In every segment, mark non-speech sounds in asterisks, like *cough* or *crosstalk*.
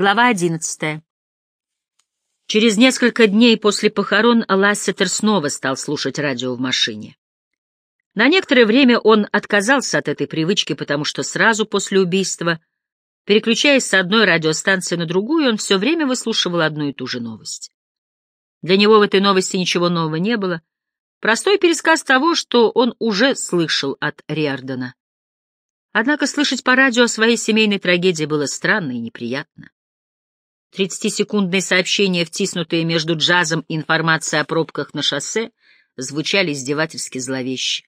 Глава одиннадцатая. Через несколько дней после похорон Лассетер снова стал слушать радио в машине. На некоторое время он отказался от этой привычки, потому что сразу после убийства, переключаясь с одной радиостанции на другую, он все время выслушивал одну и ту же новость. Для него в этой новости ничего нового не было, простой пересказ того, что он уже слышал от Риардена. Однако слышать по радио о своей семейной трагедии было странно и неприятно. Тридцатисекундные сообщения, втиснутые между джазом и информацией о пробках на шоссе, звучали издевательски зловеще.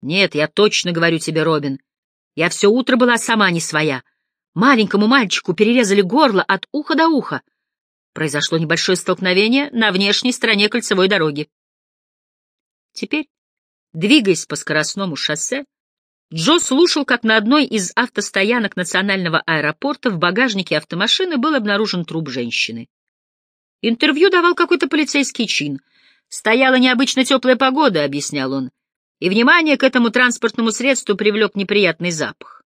«Нет, я точно говорю тебе, Робин, я все утро была сама не своя. Маленькому мальчику перерезали горло от уха до уха. Произошло небольшое столкновение на внешней стороне кольцевой дороги. Теперь, двигаясь по скоростному шоссе, Джо слушал, как на одной из автостоянок национального аэропорта в багажнике автомашины был обнаружен труп женщины. Интервью давал какой-то полицейский чин. «Стояла необычно теплая погода», — объяснял он, и внимание к этому транспортному средству привлек неприятный запах.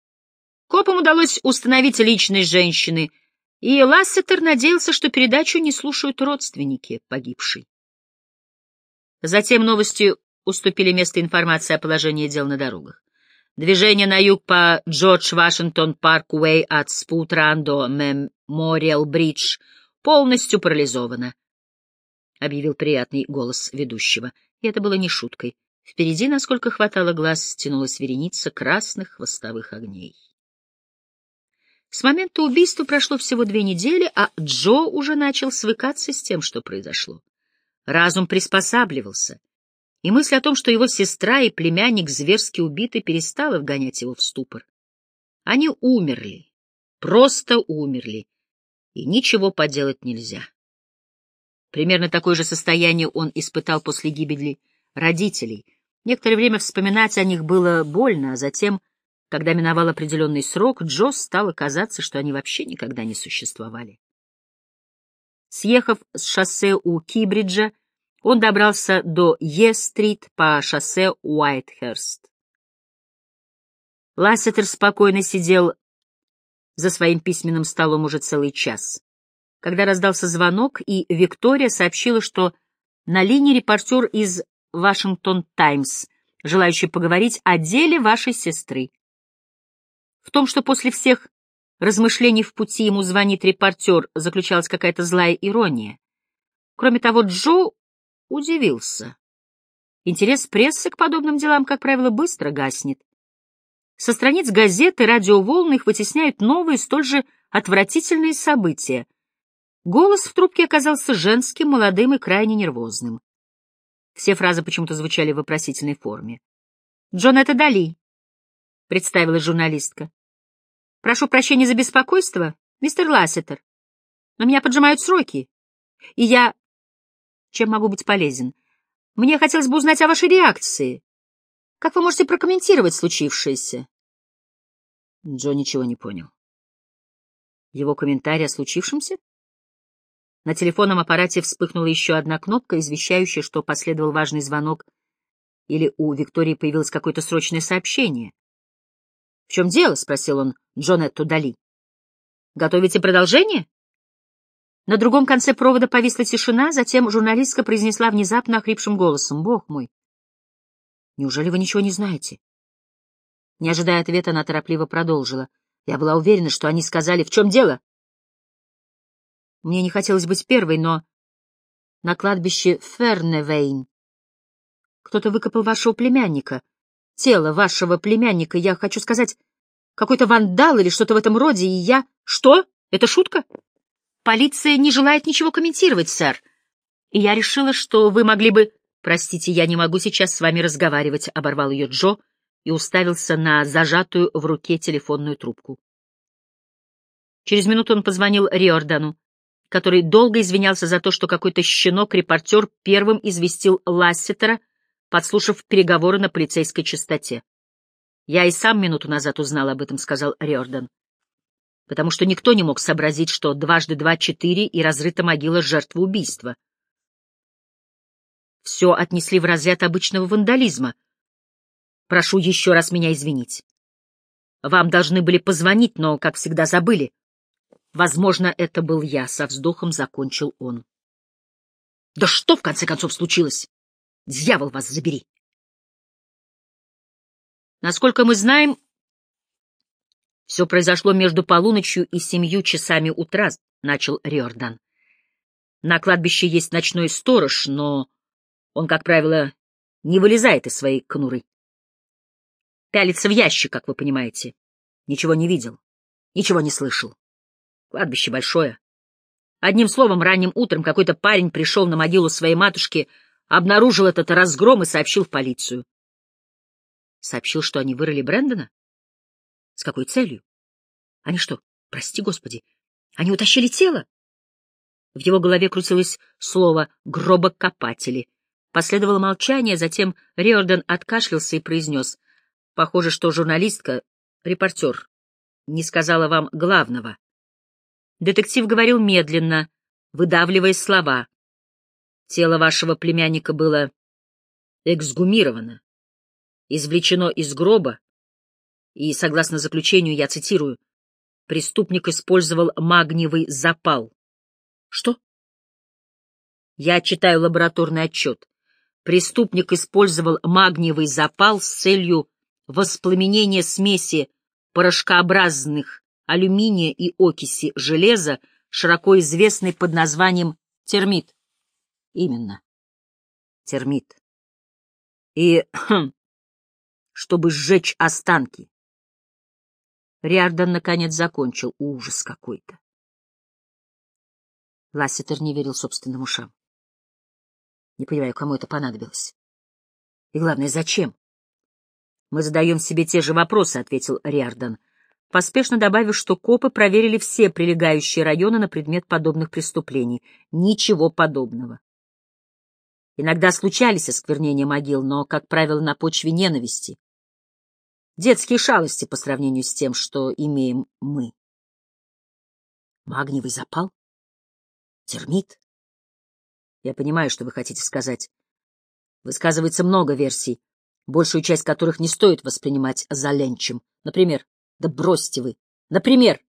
Копам удалось установить личность женщины, и Лассетер надеялся, что передачу не слушают родственники погибшей. Затем новости уступили место информации о положении дел на дорогах. Движение на юг по Джордж Вашингтон Парквей от Спутран до Мемориал Бридж полностью парализовано, — объявил приятный голос ведущего. И это было не шуткой. Впереди, насколько хватало глаз, стянулась вереница красных хвостовых огней. С момента убийства прошло всего две недели, а Джо уже начал свыкаться с тем, что произошло. Разум приспосабливался, и мысль о том, что его сестра и племянник зверски убиты, перестала вгонять его в ступор. Они умерли, просто умерли, и ничего поделать нельзя. Примерно такое же состояние он испытал после гибели родителей. Некоторое время вспоминать о них было больно, а затем, когда миновал определенный срок, Джо стало казаться, что они вообще никогда не существовали. Съехав с шоссе у Кибриджа, он добрался до Е-стрит по шоссе Уайтхерст. Лассетер спокойно сидел за своим письменным столом уже целый час. Когда раздался звонок, и Виктория сообщила, что на линии репортер из «Вашингтон Таймс», желающий поговорить о деле вашей сестры. В том, что после всех размышлений в пути ему звонит репортер, заключалась какая-то злая ирония. Кроме того, Джо удивился. Интерес прессы к подобным делам, как правило, быстро гаснет. Со страниц газеты радиоволны их вытесняют новые, столь же отвратительные события. Голос в трубке оказался женским, молодым и крайне нервозным. Все фразы почему-то звучали в вопросительной форме. «Джон, это Дали», — представилась журналистка. «Прошу прощения за беспокойство, мистер Лассетер, но меня поджимают сроки, и я чем могу быть полезен? Мне хотелось бы узнать о вашей реакции. Как вы можете прокомментировать случившееся? Джо ничего не понял. Его комментарий о случившемся? На телефонном аппарате вспыхнула еще одна кнопка, извещающая, что последовал важный звонок, или у Виктории появилось какое-то срочное сообщение. — В чем дело? — спросил он Джонетту Дали. — Готовите продолжение? На другом конце провода повисла тишина, затем журналистка произнесла внезапно охрипшим голосом. «Бог мой! Неужели вы ничего не знаете?» Не ожидая ответа, она торопливо продолжила. Я была уверена, что они сказали, в чем дело? Мне не хотелось быть первой, но на кладбище Ферневейн кто-то выкопал вашего племянника. Тело вашего племянника, я хочу сказать, какой-то вандал или что-то в этом роде, и я... Что? Это шутка? Полиция не желает ничего комментировать, сэр. И я решила, что вы могли бы... Простите, я не могу сейчас с вами разговаривать, — оборвал ее Джо и уставился на зажатую в руке телефонную трубку. Через минуту он позвонил Риордану, который долго извинялся за то, что какой-то щенок-репортер первым известил Лассетера, подслушав переговоры на полицейской частоте. «Я и сам минуту назад узнал об этом», — сказал Риордан потому что никто не мог сообразить, что дважды два — четыре и разрыта могила жертвы убийства. Все отнесли в разряд обычного вандализма. Прошу еще раз меня извинить. Вам должны были позвонить, но, как всегда, забыли. Возможно, это был я, со вздохом закончил он. Да что, в конце концов, случилось? Дьявол вас забери! Насколько мы знаем, все произошло между полуночью и семью часами утра, — начал Риордан. На кладбище есть ночной сторож, но он, как правило, не вылезает из своей конуры. Пялится в ящик, как вы понимаете. Ничего не видел, ничего не слышал. Кладбище большое. Одним словом, ранним утром какой-то парень пришел на могилу своей матушки, обнаружил этот разгром и сообщил в полицию. Сообщил, что они вырыли Брэндона? С какой целью? Они что, прости господи, они утащили тело? В его голове крутилось слово «гробокопатели». Последовало молчание, затем Риордан откашлялся и произнес. «Похоже, что журналистка, репортер, не сказала вам главного». Детектив говорил медленно, выдавливая слова. «Тело вашего племянника было эксгумировано, извлечено из гроба, и, согласно заключению, я цитирую, преступник использовал магниевый запал. Что? Я читаю лабораторный отчет. Преступник использовал магниевый запал с целью воспламенения смеси порошкообразных алюминия и окиси железа, широко известной под названием термит. Именно. Термит. И, *clears throat* чтобы сжечь останки. Риардан наконец закончил. Ужас какой-то. Ласситер не верил собственным ушам. Не понимаю, кому это понадобилось. И главное, зачем? Мы задаем себе те же вопросы, — ответил Риардан, поспешно добавив, что копы проверили все прилегающие районы на предмет подобных преступлений. Ничего подобного. Иногда случались осквернения могил, но, как правило, на почве ненависти. Детские шалости по сравнению с тем, что имеем мы. Магниевый запал? Термит? Я понимаю, что вы хотите сказать. Высказывается много версий, большую часть которых не стоит воспринимать за ленчем. Например, да бросьте вы. Например,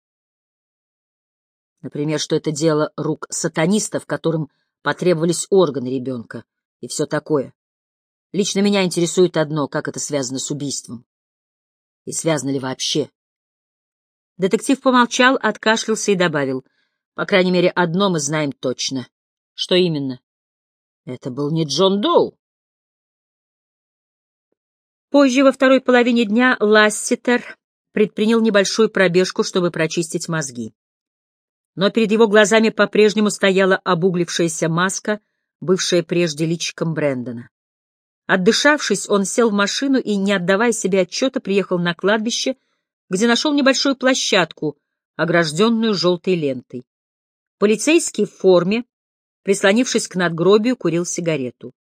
например, что это дело рук сатанистов, которым потребовались органы ребенка и все такое. Лично меня интересует одно, как это связано с убийством. И связано ли вообще? Детектив помолчал, откашлялся и добавил. По крайней мере, одно мы знаем точно. Что именно? Это был не Джон Доу. Позже, во второй половине дня, Ласситер предпринял небольшую пробежку, чтобы прочистить мозги. Но перед его глазами по-прежнему стояла обуглившаяся маска, бывшая прежде личиком Брэндона. Отдышавшись, он сел в машину и, не отдавая себе отчета, приехал на кладбище, где нашел небольшую площадку, огражденную желтой лентой. Полицейский в форме, прислонившись к надгробию, курил сигарету.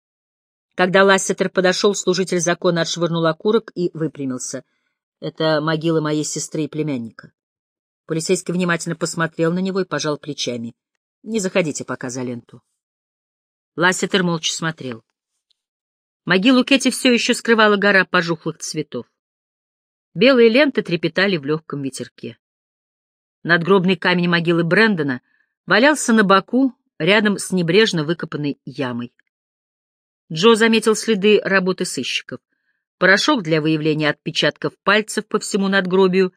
Когда Лассетер подошел, служитель закона отшвырнул окурок и выпрямился. Это могила моей сестры и племянника. Полицейский внимательно посмотрел на него и пожал плечами. Не заходите пока за ленту. Лассетер молча смотрел. Могилу Кэти все еще скрывала гора пожухлых цветов. Белые ленты трепетали в легком ветерке. Надгробный камень могилы Брэндона валялся на боку рядом с небрежно выкопанной ямой. Джо заметил следы работы сыщиков. Порошок для выявления отпечатков пальцев по всему надгробию,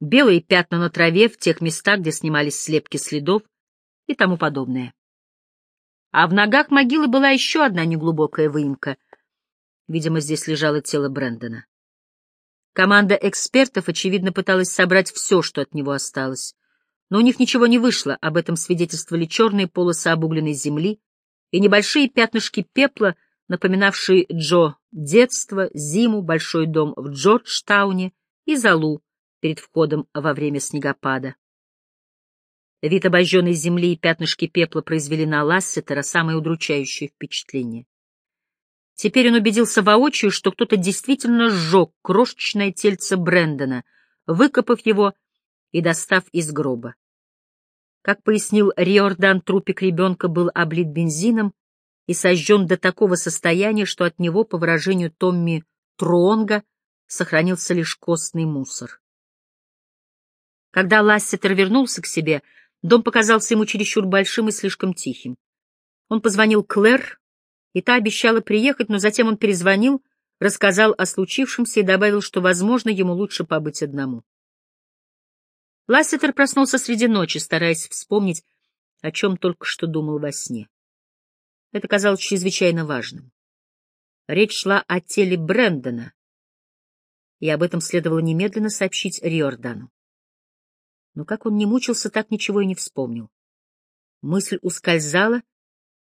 белые пятна на траве в тех местах, где снимались слепки следов и тому подобное. А в ногах могилы была еще одна неглубокая выемка — Видимо, здесь лежало тело Брэндона. Команда экспертов, очевидно, пыталась собрать все, что от него осталось. Но у них ничего не вышло, об этом свидетельствовали черные полосы обугленной земли и небольшие пятнышки пепла, напоминавшие Джо детство, зиму, большой дом в Джорджтауне и залу перед входом во время снегопада. Вид обожженной земли и пятнышки пепла произвели на Лассетера самое удручающее впечатление. Теперь он убедился воочию, что кто-то действительно сжег крошечное тельце Брэндона, выкопав его и достав из гроба. Как пояснил Риордан, трупик ребенка был облит бензином и сожжен до такого состояния, что от него, по выражению Томми Труонга, сохранился лишь костный мусор. Когда Лассетер вернулся к себе, дом показался ему чересчур большим и слишком тихим. Он позвонил Клэр, и та обещала приехать, но затем он перезвонил, рассказал о случившемся и добавил, что, возможно, ему лучше побыть одному. Лассетер проснулся среди ночи, стараясь вспомнить, о чем только что думал во сне. Это казалось чрезвычайно важным. Речь шла о теле Брэндона, и об этом следовало немедленно сообщить Риордану. Но как он не мучился, так ничего и не вспомнил. Мысль ускользала,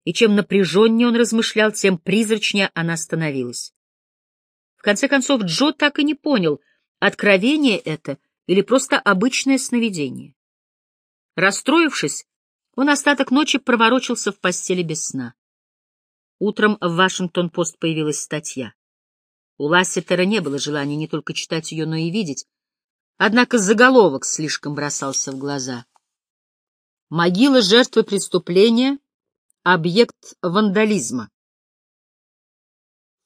и чем напряженнее он размышлял, тем призрачнее она становилась. В конце концов, Джо так и не понял, откровение это или просто обычное сновидение. Расстроившись, он остаток ночи проворочился в постели без сна. Утром в Вашингтон-Пост появилась статья. У Лассетера не было желания не только читать ее, но и видеть. Однако заголовок слишком бросался в глаза. «Могила жертвы преступления — объект вандализма».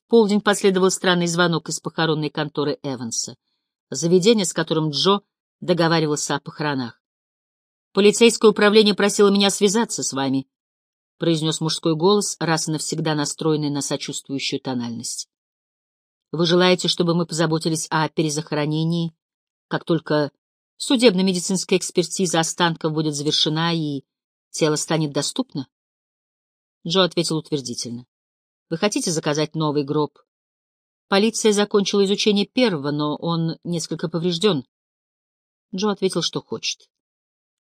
В полдень последовал странный звонок из похоронной конторы Эванса, заведение, с которым Джо договаривался о похоронах. «Полицейское управление просило меня связаться с вами», — произнес мужской голос, раз и навсегда настроенный на сочувствующую тональность. «Вы желаете, чтобы мы позаботились о перезахоронении, как только судебно-медицинская экспертиза останков будет завершена и тело станет доступно?» Джо ответил утвердительно. «Вы хотите заказать новый гроб?» Полиция закончила изучение первого, но он несколько поврежден. Джо ответил, что хочет.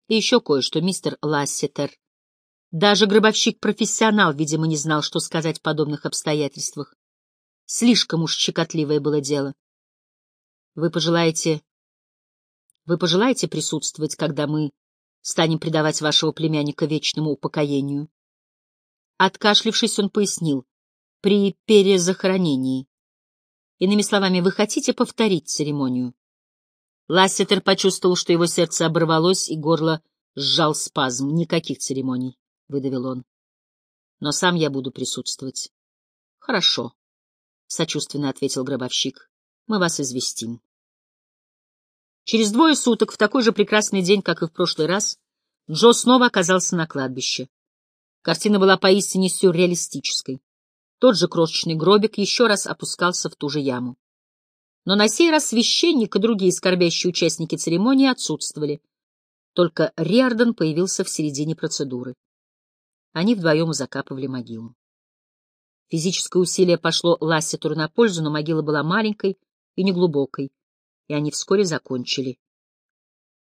И еще кое-что, мистер Лассетер. Даже гробовщик-профессионал, видимо, не знал, что сказать в подобных обстоятельствах. Слишком уж щекотливое было дело. Вы пожелаете... Вы пожелаете присутствовать, когда мы станем предавать вашего племянника вечному упокоению? Откашлившись, он пояснил. При перезахоронении. Иными словами, вы хотите повторить церемонию? Лассетер почувствовал, что его сердце оборвалось, и горло сжал спазм. Никаких церемоний. — выдавил он. — Но сам я буду присутствовать. — Хорошо, — сочувственно ответил гробовщик. — Мы вас известим. Через двое суток, в такой же прекрасный день, как и в прошлый раз, Джо снова оказался на кладбище. Картина была поистине сюрреалистической. Тот же крошечный гробик еще раз опускался в ту же яму. Но на сей раз священник и другие скорбящие участники церемонии отсутствовали. Только Риарден появился в середине процедуры. Они вдвоем закапывали могилу. Физическое усилие пошло Лассетеру на пользу, но могила была маленькой и неглубокой, и они вскоре закончили.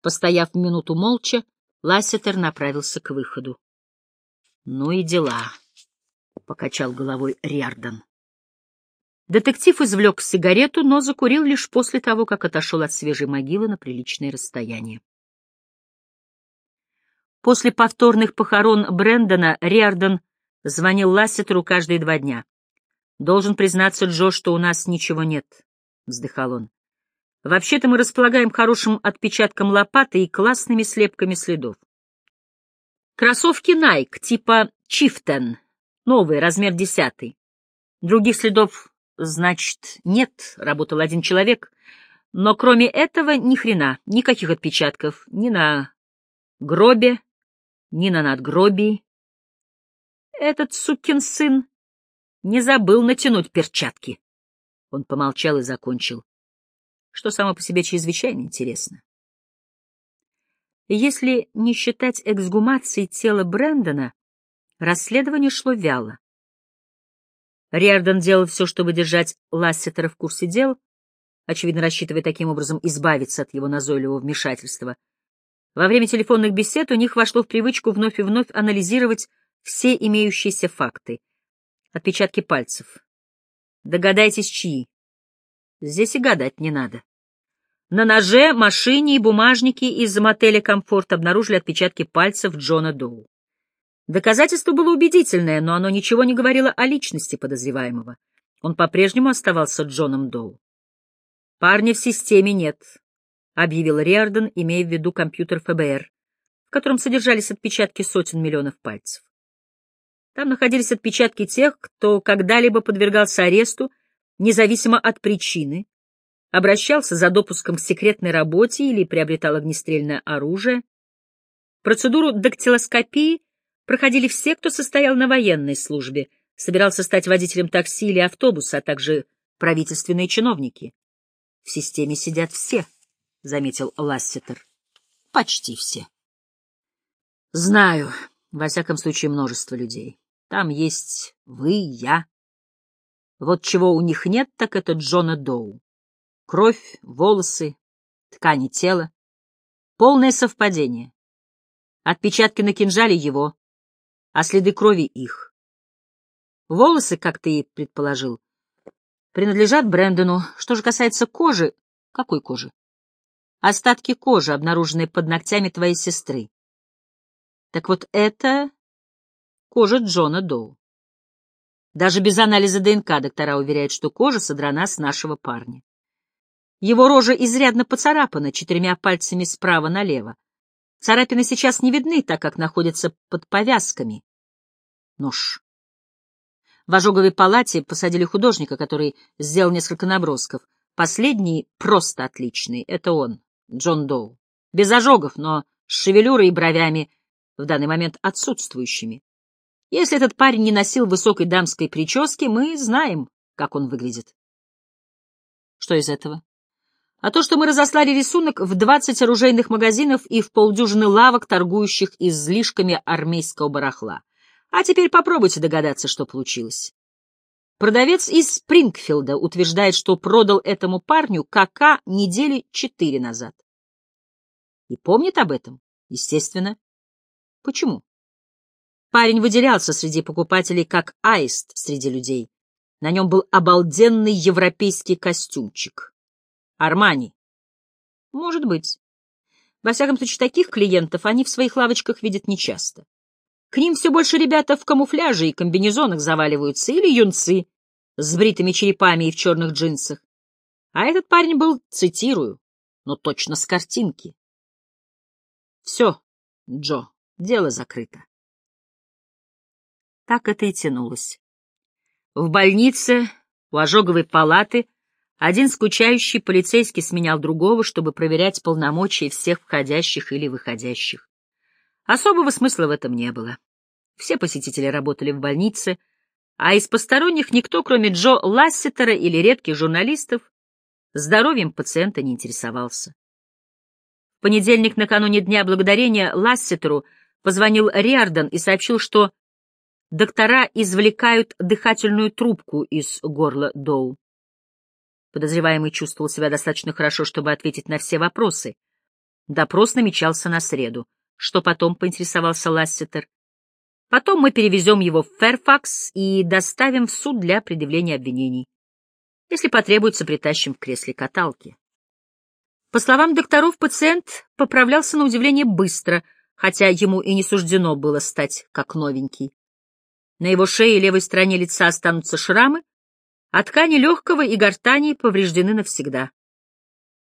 Постояв минуту молча, Лассетер направился к выходу. — Ну и дела, — покачал головой Риардан. Детектив извлек сигарету, но закурил лишь после того, как отошел от свежей могилы на приличное расстояние. После повторных похорон Брэндона Риардон звонил Лассетеру каждые два дня. «Должен признаться, Джо, что у нас ничего нет», — вздыхал он. «Вообще-то мы располагаем хорошим отпечатком лопаты и классными слепками следов. Кроссовки Nike типа Chieftain, новые, размер десятый. Других следов, значит, нет, работал один человек. Но кроме этого ни хрена, никаких отпечатков, ни на гробе, ни на надгробии. Этот сукин сын не забыл натянуть перчатки. Он помолчал и закончил, что само по себе чрезвычайно интересно. Если не считать эксгумации тела Брэндона, расследование шло вяло. Риардон делал все, чтобы держать Лассетера в курсе дел, очевидно рассчитывая таким образом избавиться от его назойливого вмешательства — во время телефонных бесед у них вошло в привычку вновь и вновь анализировать все имеющиеся факты. Отпечатки пальцев. Догадайтесь, чьи. Здесь и гадать не надо. На ноже, машине и бумажнике из мотеля «Комфорт» обнаружили отпечатки пальцев Джона Доу. Доказательство было убедительное, но оно ничего не говорило о личности подозреваемого. Он по-прежнему оставался Джоном Доу. Парня в системе нет, объявил Риарден, имея в виду компьютер ФБР, в котором содержались отпечатки сотен миллионов пальцев. Там находились отпечатки тех, кто когда-либо подвергался аресту, независимо от причины, обращался за допуском к секретной работе или приобретал огнестрельное оружие. Процедуру дактилоскопии проходили все, кто состоял на военной службе, собирался стать водителем такси или автобуса, а также правительственные чиновники. — В системе сидят все, — заметил Лассетер. — Почти все. — Знаю, во всяком случае, множество людей. Там есть вы, я. Вот чего у них нет, так это Джона Доу. Кровь, волосы, ткани тела. Полное совпадение. Отпечатки на кинжале его, а следы крови их. Волосы, как ты и предположил, принадлежат Брэндону. Что же касается кожи... Какой кожи? Остатки кожи, обнаруженные под ногтями твоей сестры. Так вот это кожа Джона Доу. Даже без анализа ДНК доктора уверяют, что кожа содрана с нашего парня. Его рожа изрядно поцарапана четырьмя пальцами справа налево. Царапины сейчас не видны, так как находятся под повязками. Нож. В ожоговой палате посадили художника, который сделал несколько набросков. Последний просто отличный. Это он, Джон Доу. Без ожогов, но с шевелюрой и бровями, в данный момент отсутствующими. Если этот парень не носил высокой дамской прически, мы знаем, как он выглядит. Что из этого? А то, что мы разослали рисунок в 20 оружейных магазинов и в полдюжины лавок, торгующих излишками армейского барахла. А теперь попробуйте догадаться, что получилось. Продавец из Спрингфилда утверждает, что продал этому парню КК недели четыре назад. И помнит об этом? Естественно. Почему? Парень выделялся среди покупателей как аист среди людей. На нем был обалденный европейский костюмчик. Армани. Может быть. Во всяком случае, таких клиентов они в своих лавочках видят нечасто. К ним все больше ребята в камуфляже и комбинезонах заваливаются, или юнцы с бритыми черепами и в черных джинсах. А этот парень был, цитирую, но точно с картинки. Все, Джо, дело закрыто. Так это и тянулось. В больнице, у ожоговой палаты, один скучающий полицейский сменял другого, чтобы проверять полномочия всех входящих или выходящих. Особого смысла в этом не было. Все посетители работали в больнице, а из посторонних никто, кроме Джо Лассетера или редких журналистов, здоровьем пациента не интересовался. В понедельник накануне Дня Благодарения Лассетеру позвонил Риордан и сообщил, что доктора извлекают дыхательную трубку из горла Доу. Подозреваемый чувствовал себя достаточно хорошо, чтобы ответить на все вопросы. Допрос намечался на среду. Что потом, поинтересовался Лассетер. Потом мы перевезем его в Ферфакс и доставим в суд для предъявления обвинений. Если потребуется, притащим в кресле каталки. По словам докторов, пациент поправлялся на удивление быстро, хотя ему и не суждено было стать как новенький. На его шее и левой стороне лица останутся шрамы, а ткани легкого и гортани повреждены навсегда.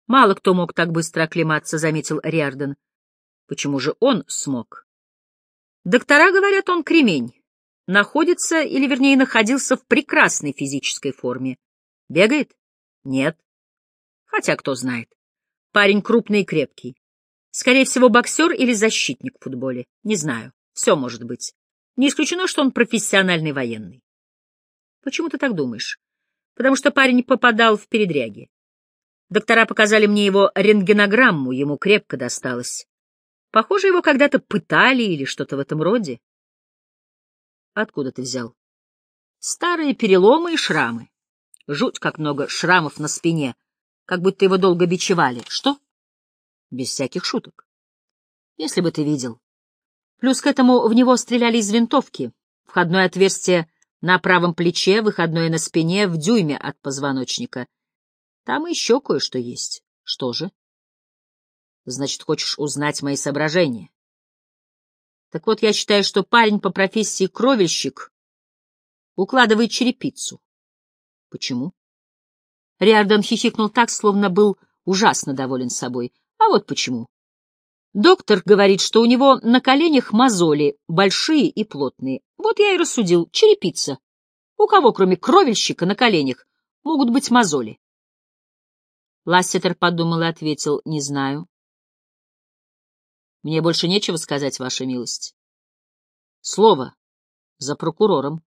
Мало кто мог так быстро оклематься, заметил Риарден. Почему же он смог? Доктора говорят, он кремень. Находится, или вернее находился в прекрасной физической форме. Бегает? Нет. Хотя кто знает. Парень крупный и крепкий. Скорее всего, боксер или защитник в футболе. Не знаю. Все может быть. Не исключено, что он профессиональный военный. Почему ты так думаешь? Потому что парень попадал в передряги. Доктора показали мне его рентгенограмму, ему крепко досталось. Похоже, его когда-то пытали или что-то в этом роде. Откуда ты взял? Старые переломы и шрамы. Жуть, как много шрамов на спине, как будто его долго бичевали. Что? Без всяких шуток. Если бы ты видел. Плюс к этому в него стреляли из винтовки. Входное отверстие на правом плече, выходное на спине, в дюйме от позвоночника. Там еще кое-что есть. Что же? Значит, хочешь узнать мои соображения? Так вот, я считаю, что парень по профессии кровельщик укладывает черепицу. Почему? Риардон хихикнул так, словно был ужасно доволен собой. А вот почему. Доктор говорит, что у него на коленях мозоли, большие и плотные. Вот я и рассудил, черепица. У кого, кроме кровельщика, на коленях могут быть мозоли? Лассетер подумал и ответил, не знаю. Мне больше нечего сказать, Ваша милость. Слово за прокурором.